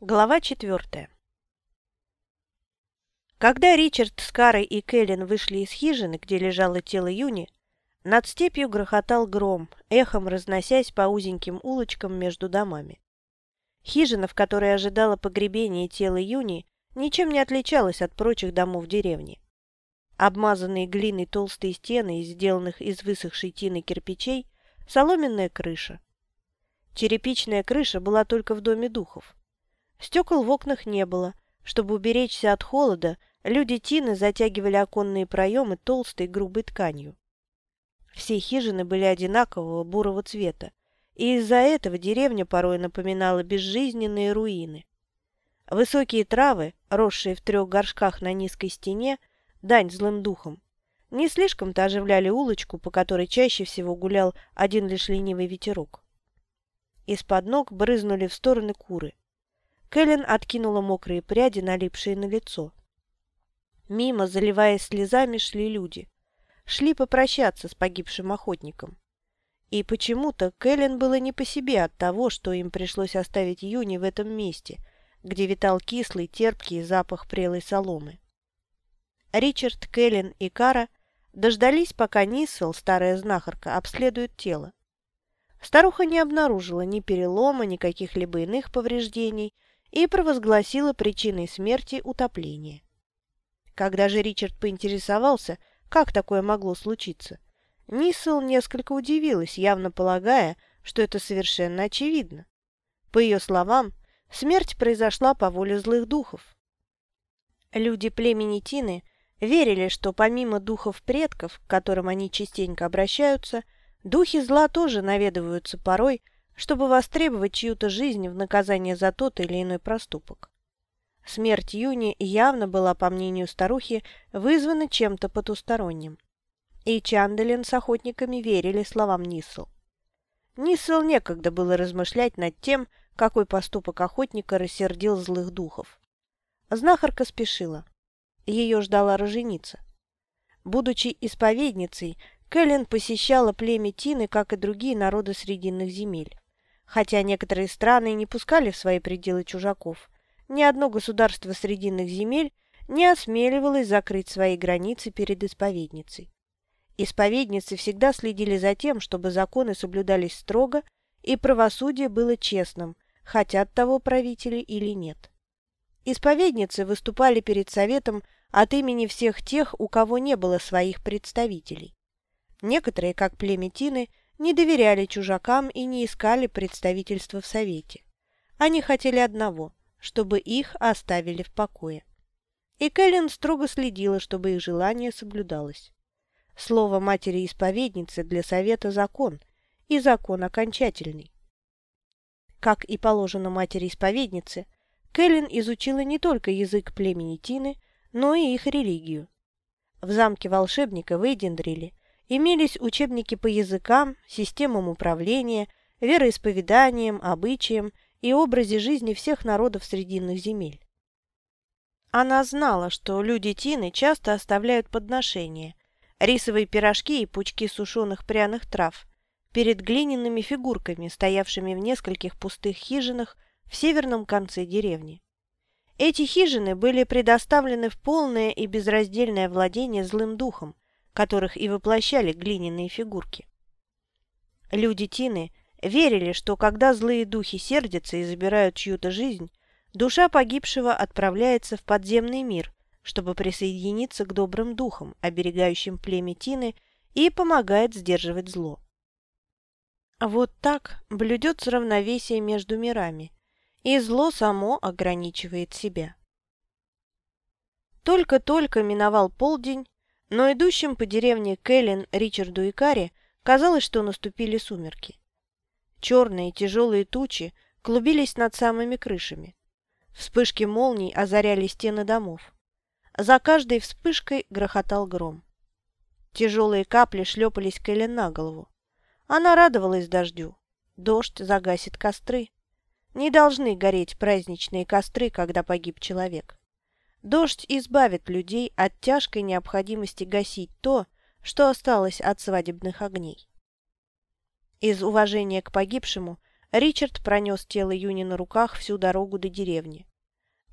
Глава четвертая Когда Ричард с Карой и Кэлен вышли из хижины, где лежало тело Юни, над степью грохотал гром, эхом разносясь по узеньким улочкам между домами. Хижина, в которой ожидала погребение тела Юни, ничем не отличалась от прочих домов деревни. Обмазанные глиной толстые стены, сделанных из высохшей тины кирпичей, соломенная крыша. Черепичная крыша была только в доме духов. Стекол в окнах не было. Чтобы уберечься от холода, люди Тины затягивали оконные проемы толстой грубой тканью. Все хижины были одинакового бурого цвета, и из-за этого деревня порой напоминала безжизненные руины. Высокие травы, росшие в трех горшках на низкой стене, дань злым духом, не слишком-то оживляли улочку, по которой чаще всего гулял один лишь ленивый ветерок. Из-под ног брызнули в стороны куры. Кэлен откинула мокрые пряди, налипшие на лицо. Мимо, заливаясь слезами, шли люди. Шли попрощаться с погибшим охотником. И почему-то Кэлен было не по себе от того, что им пришлось оставить Юни в этом месте, где витал кислый, терпкий запах прелой соломы. Ричард, Кэлен и Кара дождались, пока Ниссел, старая знахарка, обследует тело. Старуха не обнаружила ни перелома, ни каких-либо иных повреждений – и провозгласила причиной смерти утопление. Когда же Ричард поинтересовался, как такое могло случиться, Ниссел несколько удивилась, явно полагая, что это совершенно очевидно. По ее словам, смерть произошла по воле злых духов. Люди племени Тины верили, что помимо духов предков, к которым они частенько обращаются, духи зла тоже наведываются порой, чтобы востребовать чью-то жизнь в наказание за тот или иной проступок. Смерть Юни явно была, по мнению старухи, вызвана чем-то потусторонним. И Чанделин с охотниками верили словам Нисл. Нисл некогда было размышлять над тем, какой поступок охотника рассердил злых духов. Знахарка спешила. Ее ждала роженица. Будучи исповедницей, Кэлен посещала племя Тины, как и другие народы Срединных земель. Хотя некоторые страны не пускали в свои пределы чужаков, ни одно государство Срединных земель не осмеливалось закрыть свои границы перед исповедницей. Исповедницы всегда следили за тем, чтобы законы соблюдались строго и правосудие было честным, хотят того правители или нет. Исповедницы выступали перед советом от имени всех тех, у кого не было своих представителей. Некоторые, как племя Тины, не доверяли чужакам и не искали представительства в Совете. Они хотели одного – чтобы их оставили в покое. И Кэлен строго следила, чтобы их желание соблюдалось. Слово матери-исповедницы для Совета – закон, и закон окончательный. Как и положено матери-исповеднице, Кэлен изучила не только язык племени Тины, но и их религию. В замке волшебника в Эйдендриле имелись учебники по языкам, системам управления, вероисповеданиям, обычаям и образе жизни всех народов Срединных земель. Она знала, что люди Тины часто оставляют подношения, рисовые пирожки и пучки сушеных пряных трав перед глиняными фигурками, стоявшими в нескольких пустых хижинах в северном конце деревни. Эти хижины были предоставлены в полное и безраздельное владение злым духом, которых и воплощали глиняные фигурки. Люди Тины верили, что когда злые духи сердятся и забирают чью-то жизнь, душа погибшего отправляется в подземный мир, чтобы присоединиться к добрым духам, оберегающим племя Тины, и помогает сдерживать зло. Вот так блюдется равновесие между мирами, и зло само ограничивает себя. Только-только миновал полдень, но идущим по деревне Кэлен, Ричарду и Карри казалось, что наступили сумерки. Черные тяжелые тучи клубились над самыми крышами. Вспышки молний озаряли стены домов. За каждой вспышкой грохотал гром. Тяжелые капли шлепались Кэлен на голову. Она радовалась дождю. Дождь загасит костры. Не должны гореть праздничные костры, когда погиб человек. Дождь избавит людей от тяжкой необходимости гасить то, что осталось от свадебных огней. Из уважения к погибшему Ричард пронес тело Юни на руках всю дорогу до деревни.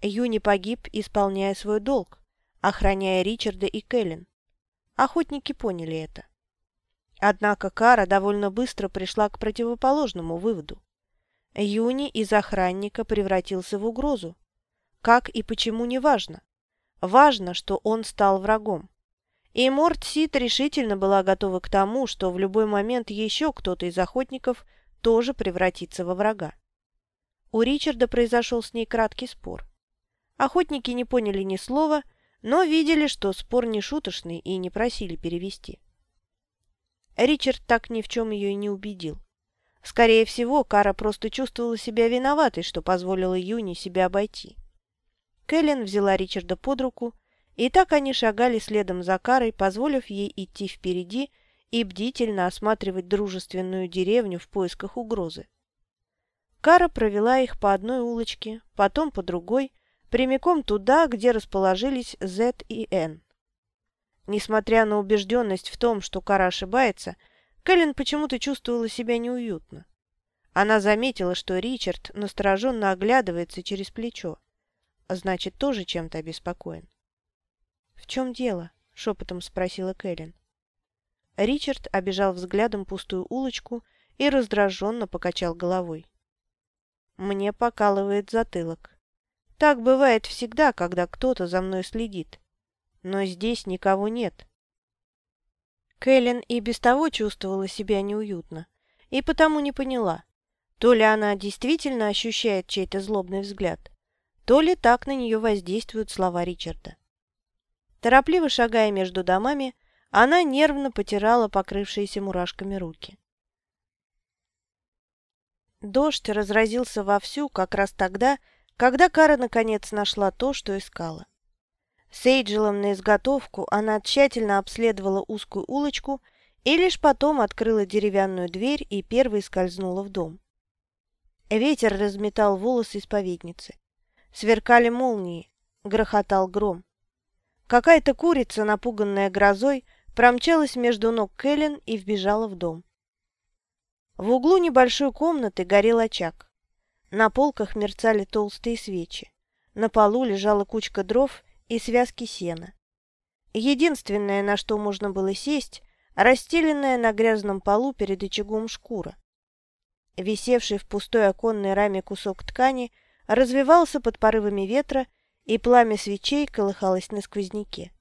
Юни погиб, исполняя свой долг, охраняя Ричарда и Кэлен. Охотники поняли это. Однако Кара довольно быстро пришла к противоположному выводу. Юни из охранника превратился в угрозу. Как и почему не важно. Важно, что он стал врагом. И Морт Сит решительно была готова к тому, что в любой момент еще кто-то из охотников тоже превратится во врага. У Ричарда произошел с ней краткий спор. Охотники не поняли ни слова, но видели, что спор не шуточный и не просили перевести. Ричард так ни в чем ее и не убедил. Скорее всего, Кара просто чувствовала себя виноватой, что позволила Юни себя обойти. Кэлен взяла Ричарда под руку, и так они шагали следом за Карой, позволив ей идти впереди и бдительно осматривать дружественную деревню в поисках угрозы. Кара провела их по одной улочке, потом по другой, прямиком туда, где расположились Z и N. Несмотря на убежденность в том, что Кара ошибается, Кэлен почему-то чувствовала себя неуютно. Она заметила, что Ричард настороженно оглядывается через плечо. Значит, тоже чем-то обеспокоен. «В чем дело?» — шепотом спросила Кэлен. Ричард обежал взглядом пустую улочку и раздраженно покачал головой. «Мне покалывает затылок. Так бывает всегда, когда кто-то за мной следит. Но здесь никого нет». Кэлен и без того чувствовала себя неуютно, и потому не поняла, то ли она действительно ощущает чей-то злобный взгляд, то ли так на нее воздействуют слова Ричарда. Торопливо шагая между домами, она нервно потирала покрывшиеся мурашками руки. Дождь разразился вовсю как раз тогда, когда Кара наконец нашла то, что искала. С Эйджелом на изготовку она тщательно обследовала узкую улочку и лишь потом открыла деревянную дверь и первой скользнула в дом. Ветер разметал волосы исповедницы. Сверкали молнии, грохотал гром. Какая-то курица, напуганная грозой, промчалась между ног Кэлен и вбежала в дом. В углу небольшой комнаты горел очаг. На полках мерцали толстые свечи. На полу лежала кучка дров и связки сена. Единственное, на что можно было сесть, расстеленная на грязном полу перед очагом шкура. Висевший в пустой оконной раме кусок ткани развивался под порывами ветра, и пламя свечей колыхалось на сквозняке.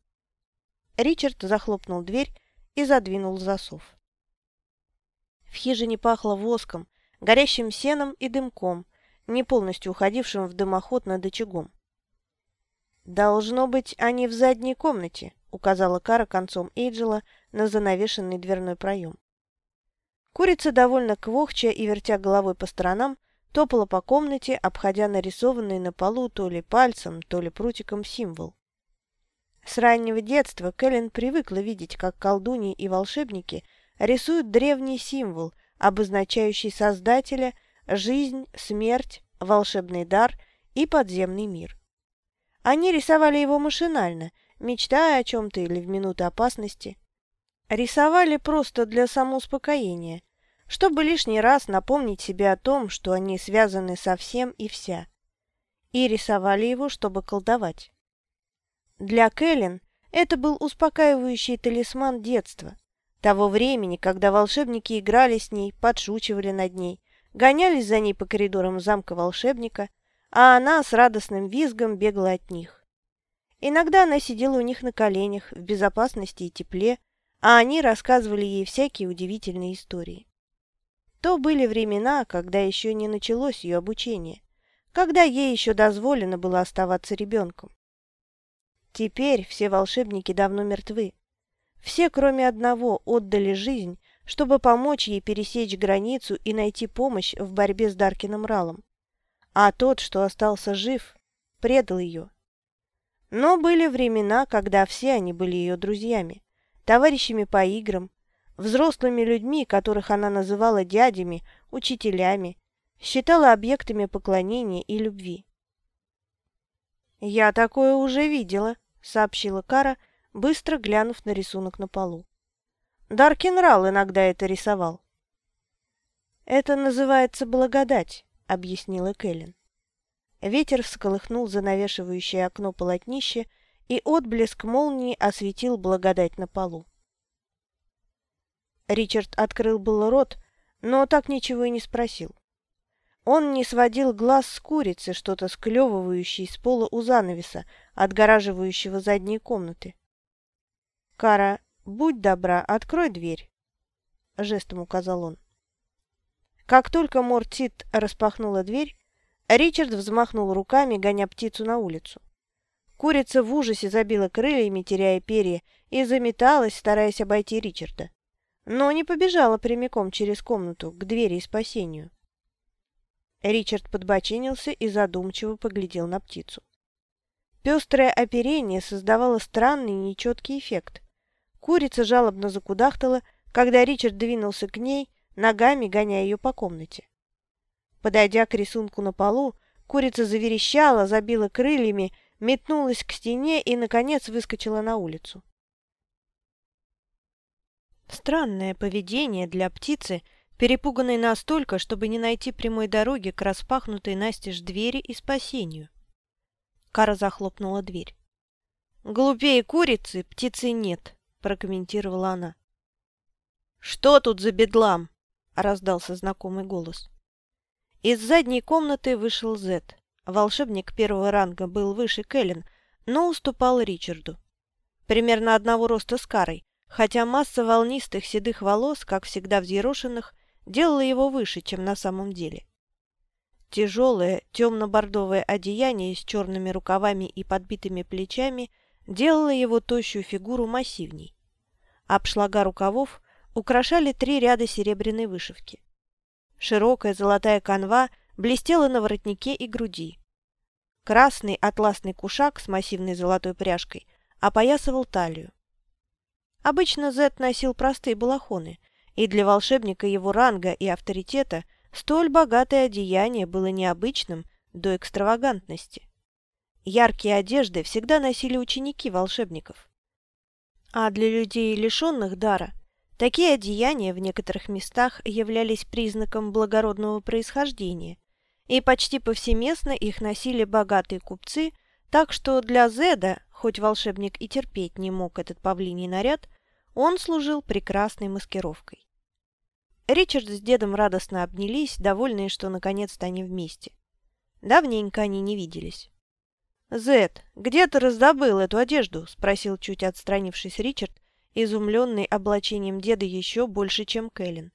Ричард захлопнул дверь и задвинул засов. В хижине пахло воском, горящим сеном и дымком, не полностью уходившим в дымоход над очагом. «Должно быть, они в задней комнате», — указала Кара концом Эйджела на занавешенный дверной проем. Курица, довольно квохча и вертя головой по сторонам, топала по комнате, обходя нарисованный на полу то ли пальцем, то ли прутиком символ. С раннего детства Кэлен привыкла видеть, как колдуньи и волшебники рисуют древний символ, обозначающий Создателя, жизнь, смерть, волшебный дар и подземный мир. Они рисовали его машинально, мечтая о чем-то или в минуты опасности. Рисовали просто для самоуспокоения, чтобы лишний раз напомнить себе о том, что они связаны со всем и вся. И рисовали его, чтобы колдовать. Для Кэлен это был успокаивающий талисман детства, того времени, когда волшебники играли с ней, подшучивали над ней, гонялись за ней по коридорам замка волшебника, а она с радостным визгом бегала от них. Иногда она сидела у них на коленях, в безопасности и тепле, а они рассказывали ей всякие удивительные истории. То были времена, когда еще не началось ее обучение, когда ей еще дозволено было оставаться ребенком. Теперь все волшебники давно мертвы. Все, кроме одного, отдали жизнь, чтобы помочь ей пересечь границу и найти помощь в борьбе с Даркином Ралом. А тот, что остался жив, предал ее. Но были времена, когда все они были ее друзьями, товарищами по играм, взрослыми людьми, которых она называла дядями, учителями, считала объектами поклонения и любви. «Я такое уже видела», сообщила Кара, быстро глянув на рисунок на полу. Даркин Рал иногда это рисовал. «Это называется благодать», — объяснила Кэлен. Ветер всколыхнул занавешивающее окно полотнище, и отблеск молнии осветил благодать на полу. Ричард открыл было рот, но так ничего и не спросил. Он не сводил глаз с курицы, что-то склевывающей с пола у занавеса, отгораживающего задние комнаты. «Кара, будь добра, открой дверь», — жестом указал он. Как только Мортит распахнула дверь, Ричард взмахнул руками, гоня птицу на улицу. Курица в ужасе забила крыльями, теряя перья, и заметалась, стараясь обойти Ричарда. Но не побежала прямиком через комнату к двери и спасению. Ричард подбочинился и задумчиво поглядел на птицу. Пестрое оперение создавало странный нечеткий эффект. Курица жалобно закудахтала, когда Ричард двинулся к ней, ногами гоняя ее по комнате. Подойдя к рисунку на полу, курица заверещала, забила крыльями, метнулась к стене и, наконец, выскочила на улицу. Странное поведение для птицы, перепуганной настолько, чтобы не найти прямой дороги к распахнутой настежь двери и спасению. Кара захлопнула дверь. «Глупее курицы птицы нет», — прокомментировала она. «Что тут за бедлам?» — раздался знакомый голос. Из задней комнаты вышел Зет. Волшебник первого ранга был выше Кэлен, но уступал Ричарду. Примерно одного роста с Карой, хотя масса волнистых седых волос, как всегда взъерошенных, делала его выше, чем на самом деле. Тяжелое темно-бордовое одеяние с черными рукавами и подбитыми плечами делало его тощую фигуру массивней. Обшлага рукавов украшали три ряда серебряной вышивки. Широкая золотая канва блестела на воротнике и груди. Красный атласный кушак с массивной золотой пряжкой опоясывал талию. Обычно Зет носил простые балахоны, и для волшебника его ранга и авторитета столь богатое одеяние было необычным до экстравагантности. Яркие одежды всегда носили ученики волшебников. А для людей, лишенных дара, такие одеяния в некоторых местах являлись признаком благородного происхождения, и почти повсеместно их носили богатые купцы, так что для Зеда, хоть волшебник и терпеть не мог этот павлиний наряд, он служил прекрасной маскировкой. Ричард с дедом радостно обнялись, довольные, что наконец-то они вместе. Давненько они не виделись. «Зед, где ты раздобыл эту одежду?» – спросил, чуть отстранившись Ричард, изумленный облачением деда еще больше, чем Кэлен.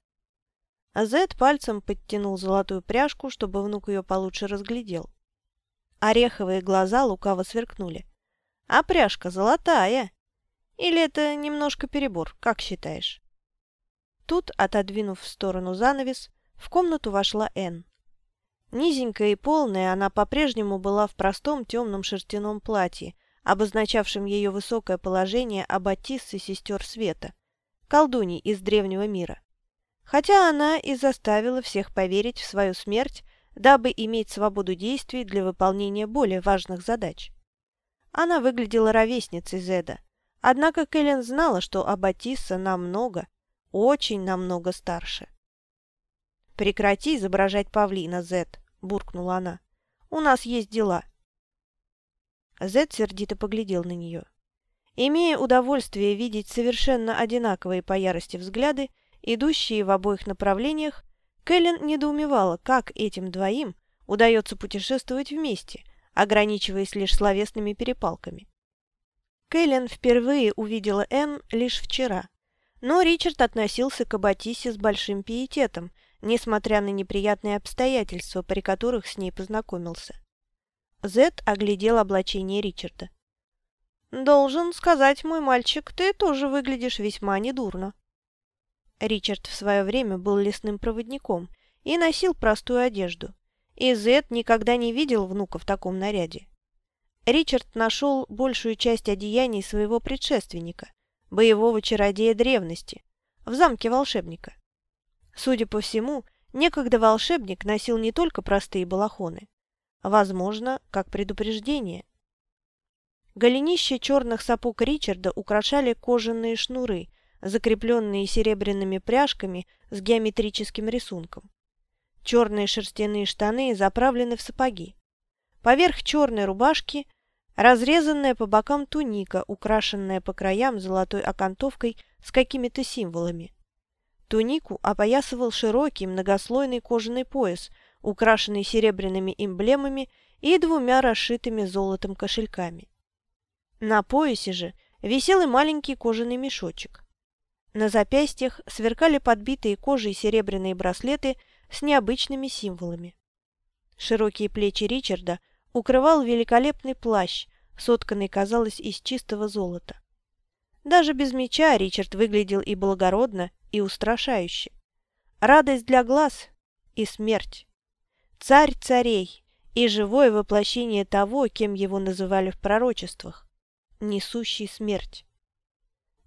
Зед пальцем подтянул золотую пряжку, чтобы внук ее получше разглядел. Ореховые глаза лукаво сверкнули. «А пряжка золотая!» Или это немножко перебор, как считаешь?» Тут, отодвинув в сторону занавес, в комнату вошла Энн. Низенькая и полная, она по-прежнему была в простом темном шерстяном платье, обозначавшем ее высокое положение аббатиссы сестер света, колдуней из древнего мира. Хотя она и заставила всех поверить в свою смерть, дабы иметь свободу действий для выполнения более важных задач. Она выглядела ровесницей Зеда, Однако Кэлен знала, что Аббатисса намного, очень намного старше. «Прекрати изображать павлина, Зет», — буркнула она. «У нас есть дела». Зет сердито поглядел на нее. Имея удовольствие видеть совершенно одинаковые по ярости взгляды, идущие в обоих направлениях, Кэлен недоумевала, как этим двоим удается путешествовать вместе, ограничиваясь лишь словесными перепалками. Кэлен впервые увидела Энн лишь вчера, но Ричард относился к Аббатисе с большим пиететом, несмотря на неприятные обстоятельства, при которых с ней познакомился. Зет оглядел облачение Ричарда. «Должен сказать, мой мальчик, ты тоже выглядишь весьма недурно». Ричард в свое время был лесным проводником и носил простую одежду, и Зет никогда не видел внука в таком наряде. Ричард нашел большую часть одеяний своего предшественника, боевого чародея древности, в замке волшебника. Судя по всему, некогда волшебник носил не только простые балахоны, возможно, как предупреждение. Голенище черных сапог Ричарда украшали кожаные шнуры, закрепленные серебряными пряжками с геометрическим рисунком. Черные шерстяные штаны заправлены в сапоги. Поверх черной рубашки разрезанная по бокам туника, украшенная по краям золотой окантовкой с какими-то символами. Тунику опоясывал широкий многослойный кожаный пояс, украшенный серебряными эмблемами и двумя расшитыми золотом кошельками. На поясе же висел и маленький кожаный мешочек. На запястьях сверкали подбитые кожей серебряные браслеты с необычными символами. Широкие плечи Ричарда укрывал великолепный плащ, сотканный, казалось, из чистого золота. Даже без меча Ричард выглядел и благородно, и устрашающе. Радость для глаз и смерть. Царь царей и живое воплощение того, кем его называли в пророчествах, несущий смерть.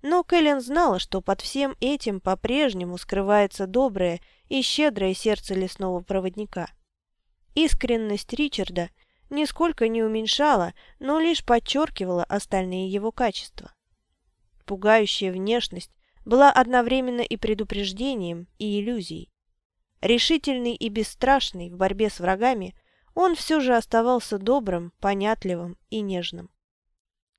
Но Кэлен знала, что под всем этим по-прежнему скрывается доброе и щедрое сердце лесного проводника. Искренность Ричарда нисколько не уменьшала, но лишь подчеркивала остальные его качества. Пугающая внешность была одновременно и предупреждением, и иллюзией. Решительный и бесстрашный в борьбе с врагами, он все же оставался добрым, понятливым и нежным.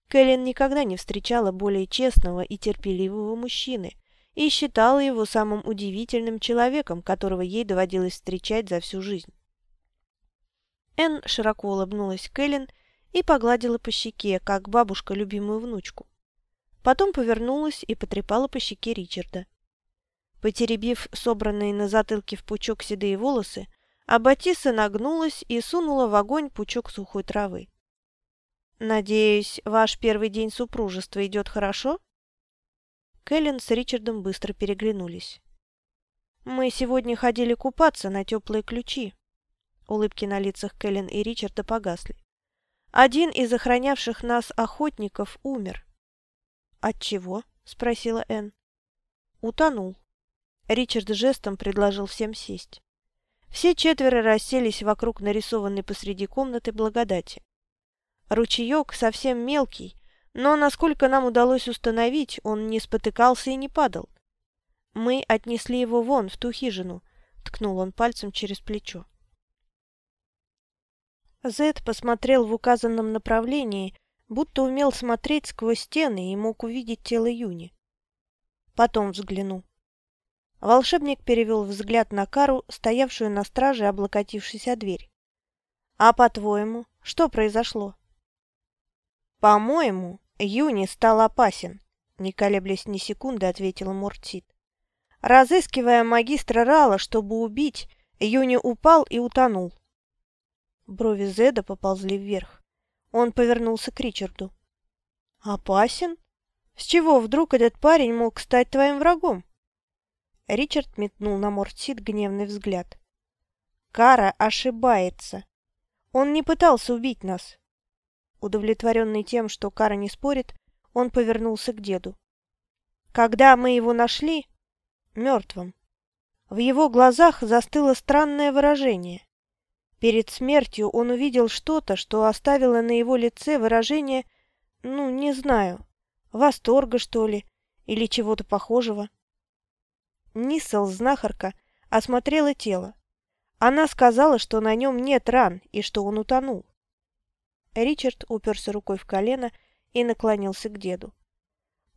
Кэлен никогда не встречала более честного и терпеливого мужчины и считала его самым удивительным человеком, которого ей доводилось встречать за всю жизнь. Энн широко улыбнулась Кэлен и погладила по щеке, как бабушка любимую внучку. Потом повернулась и потрепала по щеке Ричарда. Потеребив собранные на затылке в пучок седые волосы, Аббатиса нагнулась и сунула в огонь пучок сухой травы. «Надеюсь, ваш первый день супружества идет хорошо?» Кэлен с Ричардом быстро переглянулись. «Мы сегодня ходили купаться на теплые ключи». Улыбки на лицах Кэлен и Ричарда погасли. «Один из охранявших нас охотников умер». «От чего?» – спросила Энн. «Утонул». Ричард жестом предложил всем сесть. Все четверо расселись вокруг нарисованной посреди комнаты благодати. Ручеек совсем мелкий, но, насколько нам удалось установить, он не спотыкался и не падал. Мы отнесли его вон, в ту хижину, ткнул он пальцем через плечо. Зед посмотрел в указанном направлении, будто умел смотреть сквозь стены и мог увидеть тело Юни. Потом взгляну. Волшебник перевел взгляд на Кару, стоявшую на страже, облокотившись о дверь. «А по-твоему, что произошло?» «По-моему, Юни стал опасен», — не колеблясь ни секунды, ответила Муртит. «Разыскивая магистра Рала, чтобы убить, Юни упал и утонул». Брови Зеда поползли вверх. Он повернулся к Ричарду. «Опасен? С чего вдруг этот парень мог стать твоим врагом?» Ричард метнул на Мортсид гневный взгляд. «Кара ошибается. Он не пытался убить нас. Удовлетворенный тем, что Кара не спорит, он повернулся к деду. Когда мы его нашли, мертвым, в его глазах застыло странное выражение. Перед смертью он увидел что-то, что оставило на его лице выражение, ну, не знаю, восторга, что ли, или чего-то похожего. Нисел, знахарка, осмотрела тело. Она сказала, что на нем нет ран и что он утонул. Ричард уперся рукой в колено и наклонился к деду.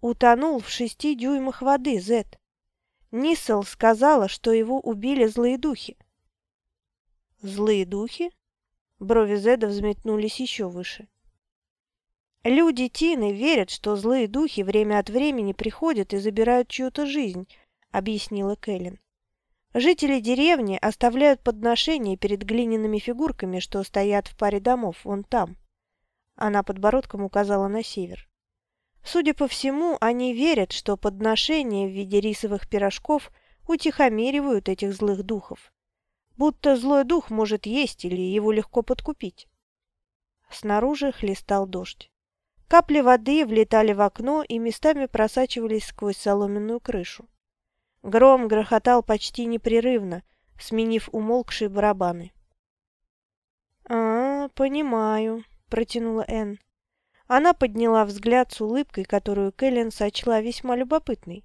«Утонул в шести дюймах воды, Зет. Ниссел сказала, что его убили злые духи». «Злые духи?» Брови Зеда взметнулись еще выше. «Люди Тины верят, что злые духи время от времени приходят и забирают чью-то жизнь», — объяснила Кэлен. «Жители деревни оставляют подношения перед глиняными фигурками, что стоят в паре домов вон там. Она подбородком указала на север. Судя по всему, они верят, что подношения в виде рисовых пирожков утихомиривают этих злых духов. Будто злой дух может есть или его легко подкупить. Снаружи хлестал дождь. Капли воды влетали в окно и местами просачивались сквозь соломенную крышу. Гром грохотал почти непрерывно, сменив умолкшие барабаны. «А, понимаю», – протянула Энн. Она подняла взгляд с улыбкой, которую Кэлен сочла весьма любопытной.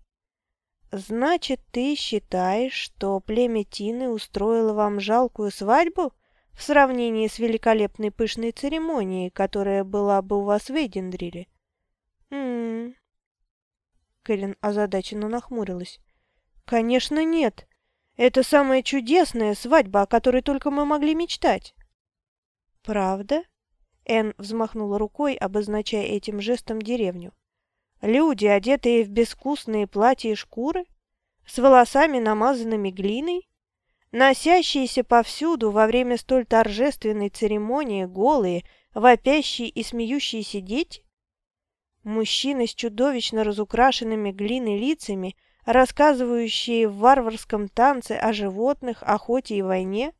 «Значит, ты считаешь, что племя Тины устроило вам жалкую свадьбу в сравнении с великолепной пышной церемонией, которая была бы у вас в Эйдендриле?» «М-м-м...» Кэлен озадаченно нахмурилась. «Конечно нет. Это самая чудесная свадьба, о которой только мы могли мечтать». «Правда?» Энн взмахнула рукой, обозначая этим жестом деревню. Люди, одетые в безвкусные платья и шкуры, с волосами, намазанными глиной, носящиеся повсюду во время столь торжественной церемонии голые, вопящие и смеющиеся дети, мужчины с чудовищно разукрашенными глиной лицами, рассказывающие в варварском танце о животных, охоте и войне?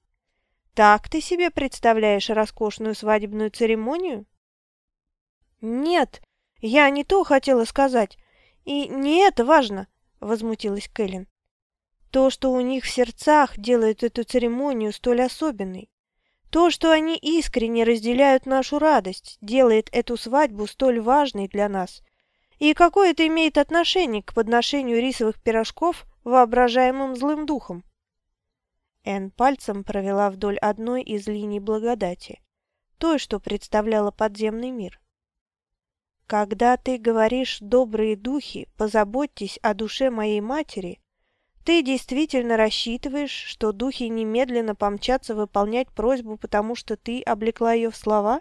Так ты себе представляешь роскошную свадебную церемонию? Нет, «Я не то хотела сказать. И не это важно», — возмутилась Кэлен. «То, что у них в сердцах делает эту церемонию столь особенной. То, что они искренне разделяют нашу радость, делает эту свадьбу столь важной для нас. И какое это имеет отношение к подношению рисовых пирожков воображаемым злым духом?» Энн пальцем провела вдоль одной из линий благодати, той, что представляла подземный мир. Когда ты говоришь «добрые духи, позаботьтесь о душе моей матери», ты действительно рассчитываешь, что духи немедленно помчатся выполнять просьбу, потому что ты облекла ее в слова?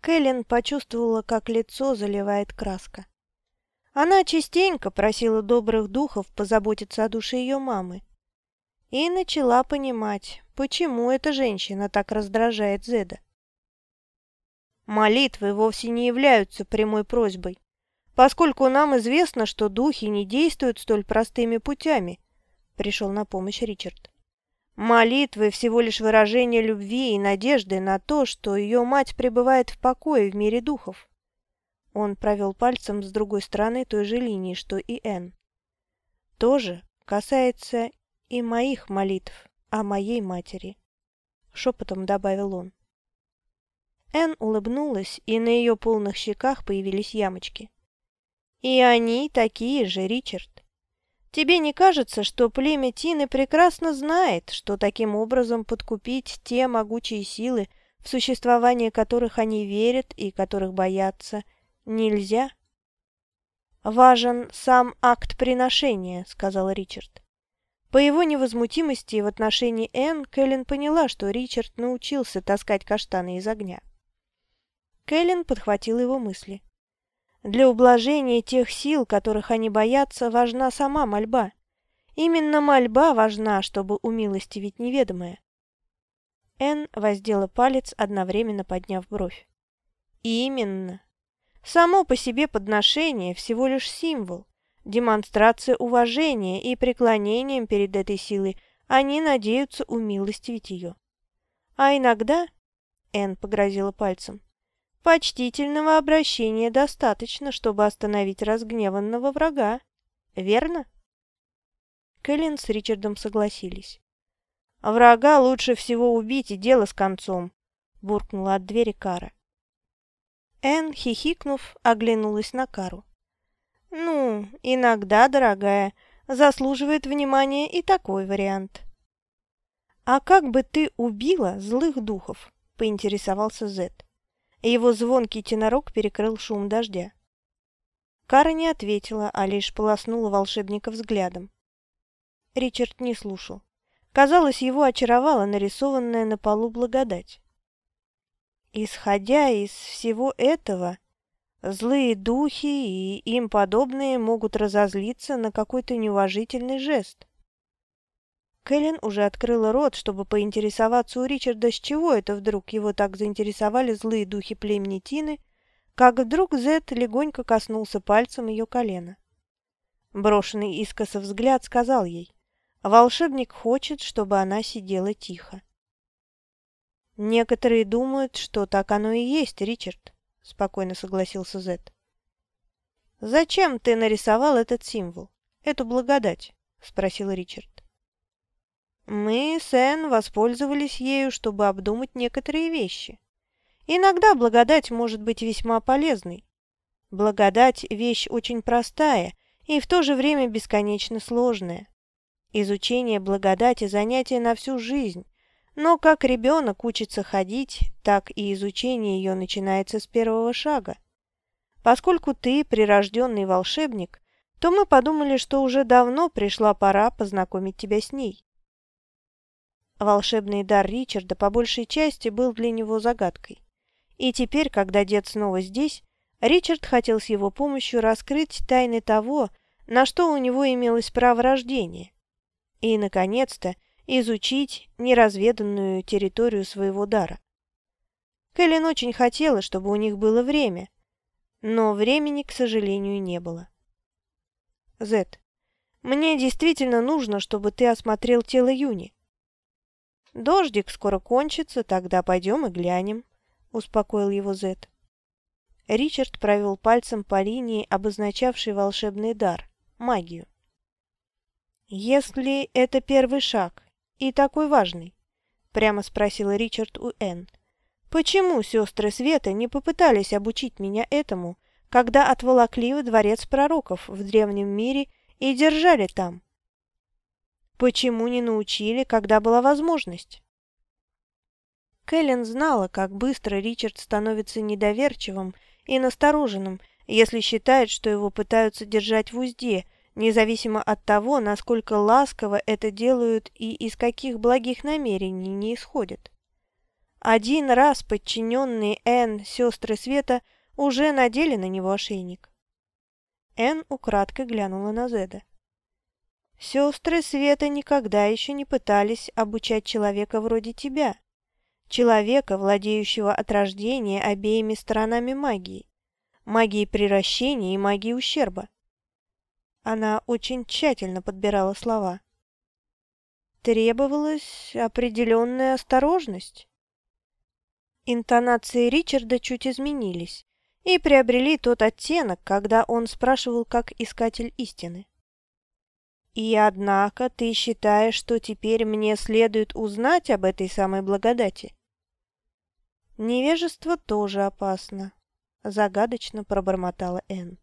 Кэлен почувствовала, как лицо заливает краска. Она частенько просила добрых духов позаботиться о душе ее мамы. И начала понимать, почему эта женщина так раздражает Зеда. Молитвы вовсе не являются прямой просьбой, поскольку нам известно, что духи не действуют столь простыми путями, пришел на помощь Ричард. Молитвы всего лишь выражение любви и надежды на то, что ее мать пребывает в покое в мире духов. Он провел пальцем с другой стороны той же линии, что и Н. Тоже касается и моих молитв о моей матери, шепотом добавил он. Эн улыбнулась, и на ее полных щеках появились ямочки. «И они такие же, Ричард. Тебе не кажется, что племя Тины прекрасно знает, что таким образом подкупить те могучие силы, в существование которых они верят и которых боятся, нельзя?» «Важен сам акт приношения», — сказал Ричард. По его невозмутимости в отношении Энн Кэлен поняла, что Ричард научился таскать каштаны из огня. Кэлен подхватил его мысли. Для ублажения тех сил, которых они боятся, важна сама мольба. Именно мольба важна, чтобы умилостивить неведомое. Эн воздела палец, одновременно подняв бровь. Именно. Само по себе подношение всего лишь символ, демонстрация уважения и преклонением перед этой силой они надеются умилостивить ее. А иногда, Эн погрозила пальцем, Почтительного обращения достаточно, чтобы остановить разгневанного врага. Верно? Кэлен с Ричардом согласились. «Врага лучше всего убить, и дело с концом», — буркнула от двери Кара. Энн, хихикнув, оглянулась на Кару. «Ну, иногда, дорогая, заслуживает внимания и такой вариант». «А как бы ты убила злых духов?» — поинтересовался Зет и его звонкий тенорок перекрыл шум дождя. Кара не ответила, а лишь полоснула волшебника взглядом. Ричард не слушал. Казалось, его очаровала нарисованная на полу благодать. Исходя из всего этого, злые духи и им подобные могут разозлиться на какой-то неуважительный жест. Кэлен уже открыла рот, чтобы поинтересоваться у Ричарда, с чего это вдруг его так заинтересовали злые духи племени Тины, как вдруг Зет легонько коснулся пальцем ее колена. Брошенный искоса взгляд сказал ей, волшебник хочет, чтобы она сидела тихо. «Некоторые думают, что так оно и есть, Ричард», — спокойно согласился Зет. «Зачем ты нарисовал этот символ, эту благодать?» — спросил Ричард. Мы с Энн воспользовались ею, чтобы обдумать некоторые вещи. Иногда благодать может быть весьма полезной. Благодать – вещь очень простая, и в то же время бесконечно сложное. Изучение благодати – занятие на всю жизнь, но как ребенок учится ходить, так и изучение ее начинается с первого шага. Поскольку ты прирожденный волшебник, то мы подумали, что уже давно пришла пора познакомить тебя с ней. Волшебный дар Ричарда по большей части был для него загадкой. И теперь, когда дед снова здесь, Ричард хотел с его помощью раскрыть тайны того, на что у него имелось право рождения. И, наконец-то, изучить неразведанную территорию своего дара. Кэлен очень хотела, чтобы у них было время, но времени, к сожалению, не было. Зет, мне действительно нужно, чтобы ты осмотрел тело Юни. Дождик скоро кончится, тогда пойдем и глянем, успокоил его Зет. Ричард провел пальцем по линии, обозначавшей волшебный дар – магию. «Если это первый шаг и такой важный?» – прямо спросил Ричард у Энн. «Почему сестры Света не попытались обучить меня этому, когда отволокли в дворец пророков в древнем мире и держали там? Почему не научили, когда была возможность? Кэлен знала, как быстро Ричард становится недоверчивым и настороженным, если считает, что его пытаются держать в узде, независимо от того, насколько ласково это делают и из каких благих намерений не исходят. Один раз подчиненные Энн, сестры Света – уже надели на него ошейник. Эн украдкой глянула на Зеда. Сестры Света никогда еще не пытались обучать человека вроде тебя. Человека, владеющего от рождения обеими сторонами магии. Магией приращения и магией ущерба. Она очень тщательно подбирала слова. Требовалась определенная осторожность. Интонации Ричарда чуть изменились, и приобрели тот оттенок, когда он спрашивал как искатель истины. «И однако ты считаешь, что теперь мне следует узнать об этой самой благодати?» «Невежество тоже опасно», — загадочно пробормотала Энн.